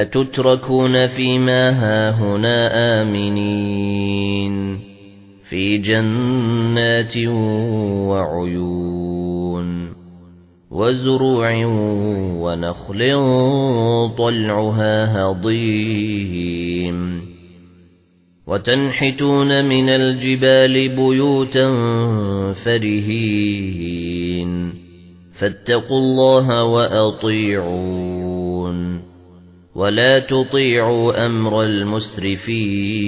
أتتركون فيما هاهنا آمنين في جنات وعيون وزروع ونخل طلعها هضيم وتنحتون من الجبال بيوتا فرهين فاتقوا الله وأطيعون ولا تطيعوا أمر المسرفين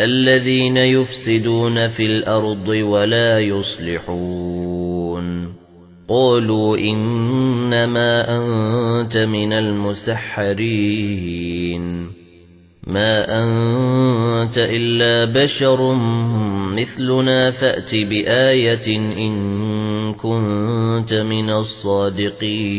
الذين يفسدون في الأرض ولا يصلحون قالوا إنما أنت من المسحرين ما أنت إلا بشر مثلنا فأت بآية إن كنت من الصادقين